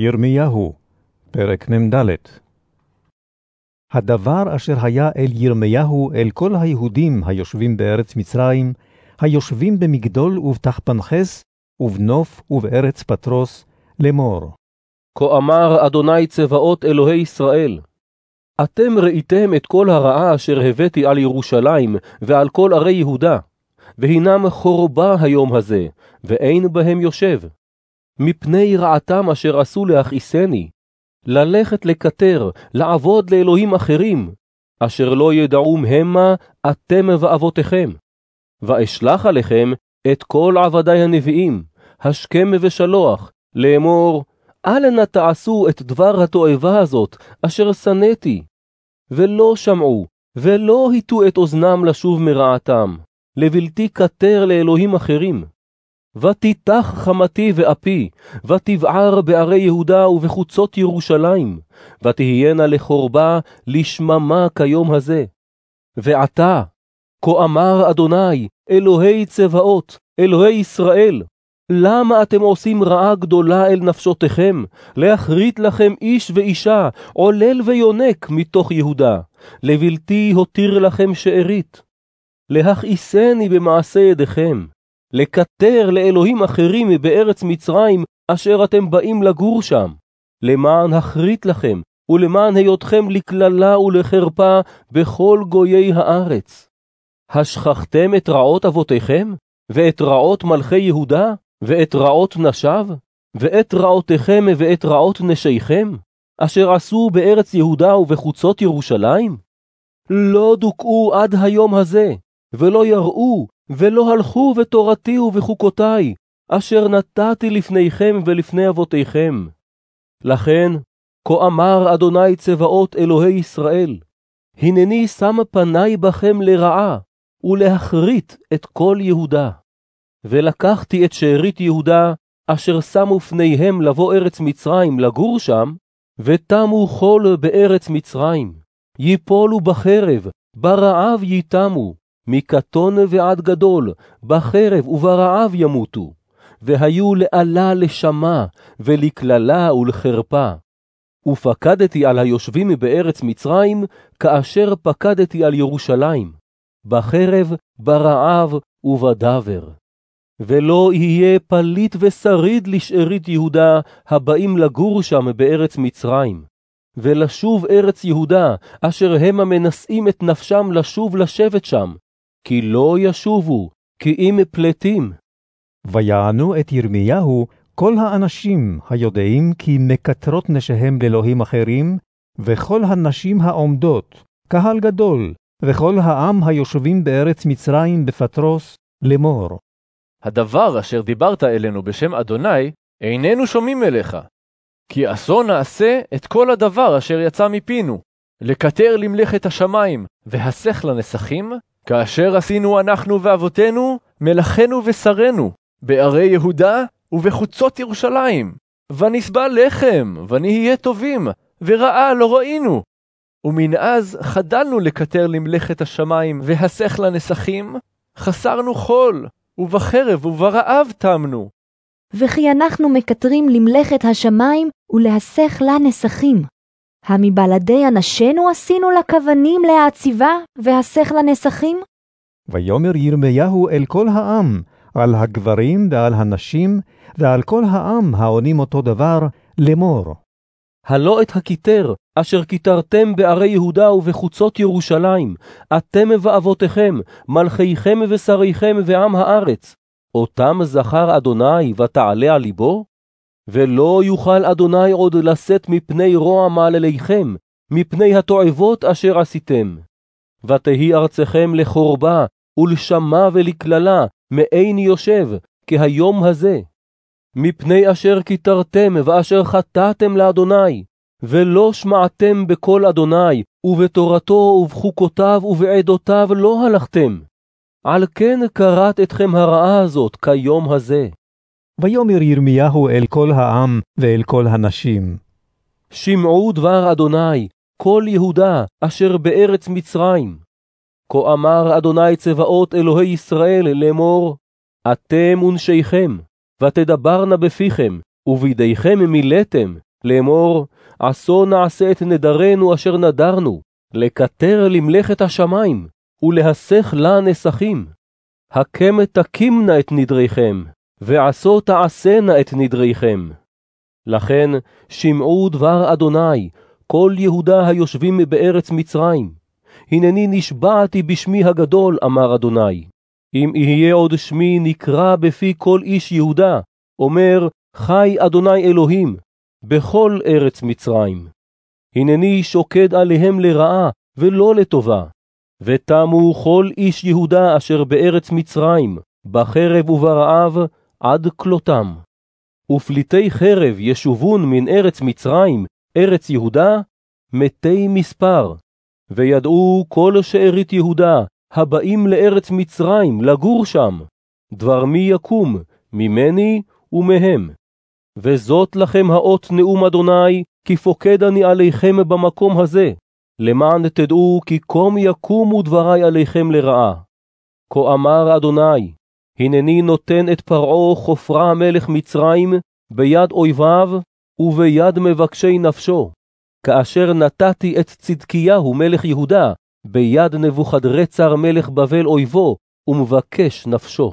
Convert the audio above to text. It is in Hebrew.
ירמיהו, פרק נ"ד הדבר אשר היה אל ירמיהו אל כל היהודים היושבים בארץ מצרים, היושבים במגדול ובתחפנחס, ובנוף ובארץ פטרוס, לאמור. כה אמר אדוני צבאות אלוהי ישראל, אתם ראיתם את כל הרעה אשר הבאתי על ירושלים ועל כל ערי יהודה, והנם חורבה היום הזה, ואין בהם יושב. מפני רעתם אשר עשו להכעיסני, ללכת לקטר, לעבוד לאלוהים אחרים, אשר לא ידעום המה אתם ואבותיכם. ואשלח עליכם את כל עבדי הנביאים, השכם ושלוח, לאמור, אל נא תעשו את דבר התועבה הזאת, אשר שנאתי. ולא שמעו, ולא הטו את אוזנם לשוב מרעתם, לבלתי כתר לאלוהים אחרים. ותיתח חמתי ואפי, ותבער בערי יהודה ובחוצות ירושלים, ותהיינה לחורבה לשממה כיום הזה. ועתה, כה אמר אדוני, אלוהי צבאות, אלוהי ישראל, למה אתם עושים רעה גדולה אל נפשותיכם, להכרית לכם איש ואישה, עולל ויונק מתוך יהודה, לבלתי הותיר לכם שארית? להכעיסני במעשה ידיכם, לקטר לאלוהים אחרים בארץ מצרים, אשר אתם באים לגור שם, למען הכרית לכם, ולמען היותכם לקללה ולחרפה בכל גויי הארץ. השכחתם את רעות אבותיכם, ואת רעות מלכי יהודה, ואת רעות נשיו, ואת רעותיכם ואת רעות נשיכם, אשר עשו בארץ יהודה ובחוצות ירושלים? לא דוכאו עד היום הזה, ולא יראו, ולא הלכו בתורתי ובחוקותי, אשר נתתי לפניכם ולפני אבותיכם. לכן, כה אמר אדוני צבאות אלוהי ישראל, הנני שם פני בכם לרעה, ולהכרית את כל יהודה. ולקחתי את שארית יהודה, אשר שמו פניהם לבוא ארץ מצרים לגור שם, ותמו חול בארץ מצרים. יפולו בחרב, ברעב ייתמו, מקטון ועד גדול, בחרב וברעב ימותו, והיו לאלה לשמה, ולקללה ולחרפה. ופקדתי על היושבים בארץ מצרים, כאשר פקדתי על ירושלים, בחרב, ברעב ובדבר. ולא יהיה פליט ושריד לשארית יהודה, הבאים לגור שם בארץ מצרים. ולשוב ארץ יהודה, אשר המה מנשאים את נפשם לשוב לשבת שם, כי לא ישובו, כי אם פלטים. ויענו את ירמיהו כל האנשים היודעים כי מקטרות נשיהם לאלוהים אחרים, וכל הנשים העומדות, קהל גדול, וכל העם היושבים בארץ מצרים בפטרוס, לאמור. הדבר אשר דיברת אלינו בשם אדוני, איננו שומעים אליך. כי עשו נעשה את כל הדבר אשר יצא מפינו, לקטר למלאכת השמיים, והסך לנסכים, כאשר עשינו אנחנו ואבותינו, מלאכנו ושרנו, בערי יהודה ובחוצות ירושלים. ונסבע לחם, ונהיה טובים, ורעה לא ראינו. ומן אז חדלנו לקטר למלאכת השמיים, והסך לנסכים, חסרנו חול, ובחרב וברעב תמנו. וכי אנחנו מקטרים למלאכת השמיים ולהסך לה נסכים. המבלעדי אנשינו עשינו לכוונים להעציבה והסך לנסכים? ויאמר ירמיהו אל כל העם, על הגברים ועל הנשים, ועל כל העם העונים אותו דבר, לאמור. הלא את הכיתר, אשר כיתרתם בערי יהודה ובחוצות ירושלים, אתם ואבותיכם, מלכיכם ושריכם ועם הארץ, אותם זכר אדוני ותעלה על ליבו? ולא יוכל אדוני עוד לשאת מפני רוע מעלליכם, מפני התועבות אשר עשיתם. ותהי ארצכם לחורבה, ולשמה ולקללה, מאין יושב, כהיום הזה. מפני אשר כיתרתם ואשר חטאתם לאדוני, ולא שמעתם בקול אדוני, ובתורתו ובחוקותיו ובעדותיו לא הלכתם. על כן קראת אתכם הרעה הזאת כיום הזה. ויאמר ירמיהו אל כל העם ואל כל הנשים. שמעו דבר אדוני, כל יהודה אשר בארץ מצרים. כה אמר אדוני צבאות אלוהי ישראל לאמור, אתם ונשיכם, ותדברנה בפיכם, ובידיכם מילאתם, לאמור, עשו נעשה את נדרנו אשר נדרנו, לקטר למלאכת השמיים, ולהסך לה נסכים. הקם תקימנה את נדריכם, ועשו תעשנה את נדריכם. לכן שמעו דבר אדוני, כל יהודה היושבים בארץ מצרים. הנני נשבעתי בשמי הגדול, אמר אדוני. אם יהיה עוד שמי נקרא בפי כל איש יהודה, אומר, חי אדוני אלוהים, בכל ארץ מצרים. הנני שוקד עליהם לרעה, ולא לטובה. ותמו כל איש יהודה אשר בארץ מצרים, בחרב וברעב, עד כלותם. ופליטי חרב ישובון מן ארץ מצרים, ארץ יהודה, מתי מספר. וידעו כל שארית יהודה, הבאים לארץ מצרים, לגור שם. דבר מי יקום, ממני ומהם. וזאת לכם האות נאום אדוני, כי פוקד אני עליכם במקום הזה, למען תדעו כי קום יקומו דברי עליכם לרעה. כה אמר אדוני, הנני נותן את פרעה חופרה מלך מצרים ביד אויביו וביד מבקשי נפשו, כאשר נתתי את צדקיהו מלך יהודה ביד נבוכדרצר מלך בבל אויבו ומבקש נפשו.